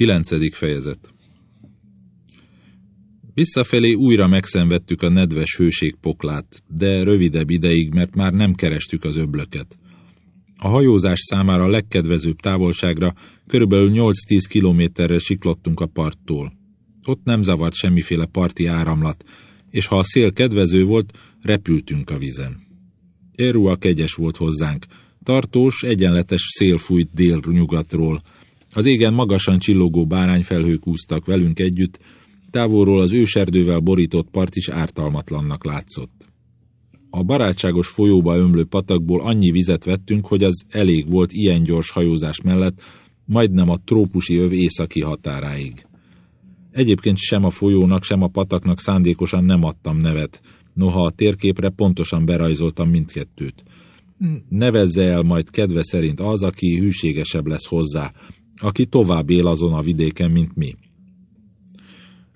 Kilencedik fejezet Visszafelé újra megszenvedtük a nedves hőség poklát, de rövidebb ideig, mert már nem kerestük az öblöket. A hajózás számára a legkedvezőbb távolságra körülbelül 8-10 kilométerre siklottunk a parttól. Ott nem zavart semmiféle parti áramlat, és ha a szél kedvező volt, repültünk a vizen. Érua kegyes volt hozzánk, tartós, egyenletes szél fújt dél-nyugatról. Az égen magasan csillogó bárányfelhők úztak velünk együtt, távolról az őserdővel borított part is ártalmatlannak látszott. A barátságos folyóba ömlő patakból annyi vizet vettünk, hogy az elég volt ilyen gyors hajózás mellett, majdnem a trópusi öv északi határáig. Egyébként sem a folyónak, sem a pataknak szándékosan nem adtam nevet, noha a térképre pontosan berajzoltam mindkettőt. Nevezze el majd kedve szerint az, aki hűségesebb lesz hozzá, aki tovább él azon a vidéken, mint mi.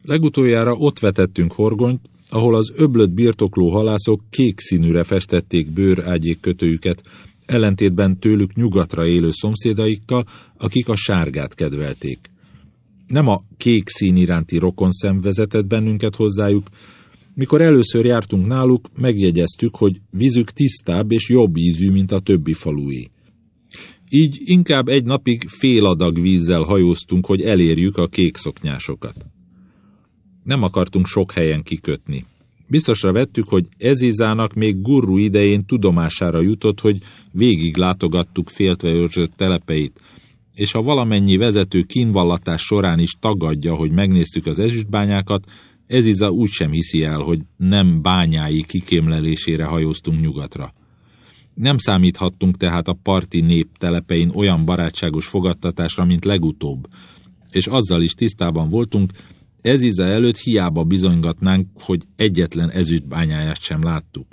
Legutoljára ott vetettünk horgonyt, ahol az öblött birtokló halászok kék színűre festették bőrágyék kötőjüket, ellentétben tőlük nyugatra élő szomszédaikkal, akik a sárgát kedvelték. Nem a kék szín iránti rokon vezetett bennünket hozzájuk, mikor először jártunk náluk, megjegyeztük, hogy vízük tisztább és jobb ízű, mint a többi falui. Így inkább egy napig fél adag vízzel hajóztunk, hogy elérjük a kék szoknyásokat. Nem akartunk sok helyen kikötni. Biztosra vettük, hogy Ezizának még gurru idején tudomására jutott, hogy végig látogattuk féltve őrzött telepeit, és ha valamennyi vezető kínvallatás során is tagadja, hogy megnéztük az ezüstbányákat, Eziza úgy sem hiszi el, hogy nem bányái kikémlelésére hajóztunk nyugatra. Nem számíthattunk tehát a parti nép telepein olyan barátságos fogadtatásra, mint legutóbb, és azzal is tisztában voltunk, Eziza előtt hiába bizonygatnánk, hogy egyetlen ezüstbányáját sem láttuk.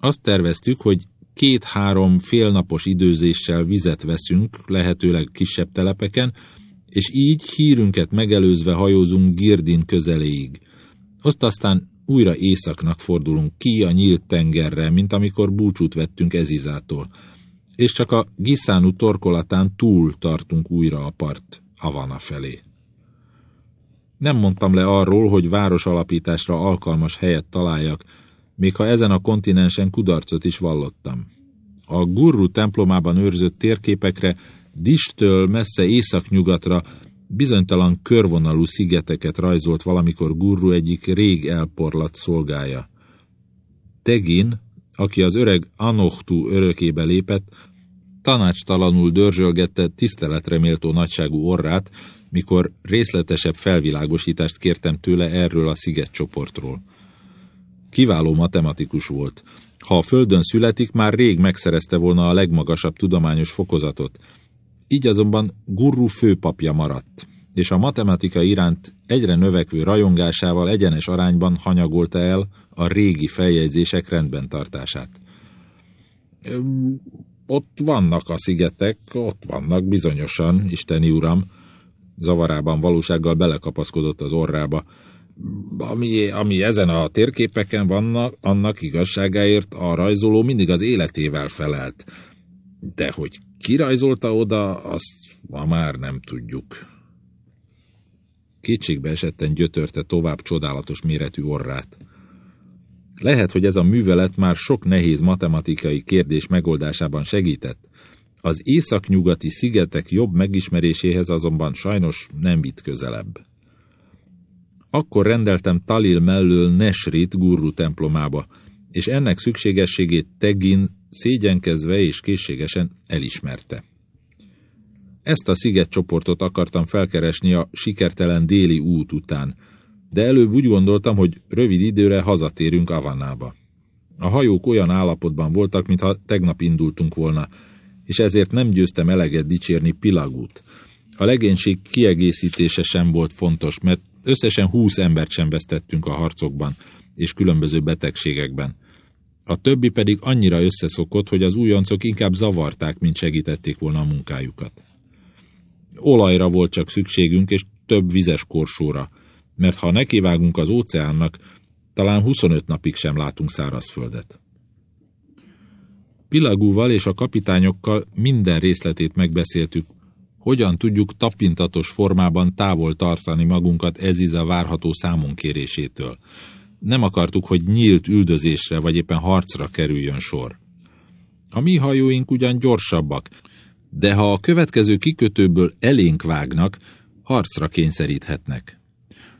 Azt terveztük, hogy két-három félnapos időzéssel vizet veszünk, lehetőleg kisebb telepeken, és így hírünket megelőzve hajózunk Girdin közeléig. Ott aztán újra északnak fordulunk ki a nyílt tengerre, mint amikor búcsút vettünk Ezizától, és csak a Giszánu torkolatán túl tartunk újra a part Havana felé. Nem mondtam le arról, hogy város alapításra alkalmas helyet találjak, még ha ezen a kontinensen kudarcot is vallottam. A Gurru templomában őrzött térképekre Distől messze északnyugatra bizonytalan körvonalú szigeteket rajzolt valamikor Gurru egyik rég elporlat szolgája. Tegin, aki az öreg Anochtu örökébe lépett, tanácstalanul dörzsölgette tiszteletre méltó nagyságú orrát, mikor részletesebb felvilágosítást kértem tőle erről a szigetcsoportról. Kiváló matematikus volt. Ha a Földön születik, már rég megszerezte volna a legmagasabb tudományos fokozatot. Így azonban Gurru főpapja maradt, és a matematika iránt egyre növekvő rajongásával egyenes arányban hanyagolta el a régi feljegyzések rendben tartását. Ott vannak a szigetek, ott vannak bizonyosan, isteni uram, zavarában valósággal belekapaszkodott az orrába. Ami, ami ezen a térképeken vannak, annak igazságáért a rajzoló mindig az életével felelt. De hogy kirajzolta oda, azt ma már nem tudjuk. Kétségbe esetten gyötörte tovább csodálatos méretű orrát. Lehet, hogy ez a művelet már sok nehéz matematikai kérdés megoldásában segített, az északnyugati szigetek jobb megismeréséhez azonban sajnos nem vitt közelebb. Akkor rendeltem Talil mellől Nesrit gurru templomába, és ennek szükségességét Tegin szégyenkezve és készségesen elismerte. Ezt a szigetcsoportot akartam felkeresni a sikertelen déli út után, de előbb úgy gondoltam, hogy rövid időre hazatérünk Avanába. A hajók olyan állapotban voltak, mintha tegnap indultunk volna, és ezért nem győztem eleget dicsérni Pilagút. A legénység kiegészítése sem volt fontos, mert összesen húsz embert sem vesztettünk a harcokban és különböző betegségekben. A többi pedig annyira összeszokott, hogy az újoncok inkább zavarták, mint segítették volna a munkájukat. Olajra volt csak szükségünk, és több vizes korsóra, mert ha nekivágunk az óceánnak, talán 25 napig sem látunk szárazföldet. Pilagúval és a kapitányokkal minden részletét megbeszéltük, hogyan tudjuk tapintatos formában távol tartani magunkat Eziza várható számonkérésétől. Nem akartuk, hogy nyílt üldözésre vagy éppen harcra kerüljön sor. A mi hajóink ugyan gyorsabbak, de ha a következő kikötőből elénk vágnak, harcra kényszeríthetnek.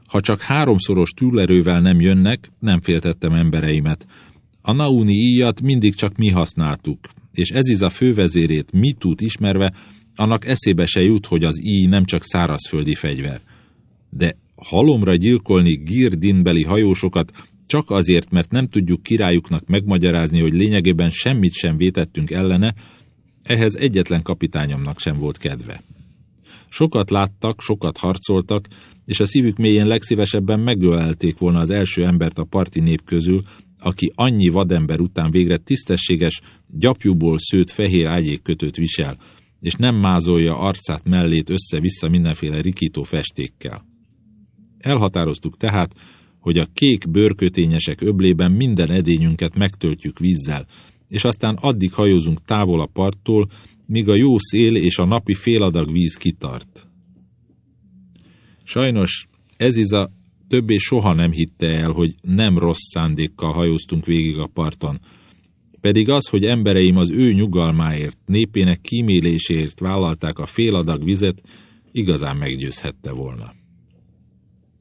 Ha csak háromszoros túlerővel nem jönnek, nem féltettem embereimet. A Nauni íjat mindig csak mi használtuk, és ez is a fővezérét tud ismerve, annak eszébe se jut, hogy az íj nem csak szárazföldi fegyver. De halomra gyilkolni girdinbeli hajósokat csak azért, mert nem tudjuk királyuknak megmagyarázni, hogy lényegében semmit sem vétettünk ellene, ehhez egyetlen kapitányomnak sem volt kedve. Sokat láttak, sokat harcoltak, és a szívük mélyén legszívesebben megölelték volna az első embert a parti nép közül, aki annyi vadember után végre tisztességes, gyapjúból szőtt fehér ágyékkötőt visel, és nem mázolja arcát mellét össze-vissza mindenféle rikító festékkel. Elhatároztuk tehát, hogy a kék bőrkötényesek öblében minden edényünket megtöltjük vízzel, és aztán addig hajózunk távol a parttól, míg a jó szél és a napi féladag víz kitart. Sajnos ez is a többé soha nem hitte el, hogy nem rossz szándékkal hajóztunk végig a parton, pedig az, hogy embereim az ő nyugalmáért, népének kíméléséért vállalták a féladag vizet, igazán meggyőzhette volna.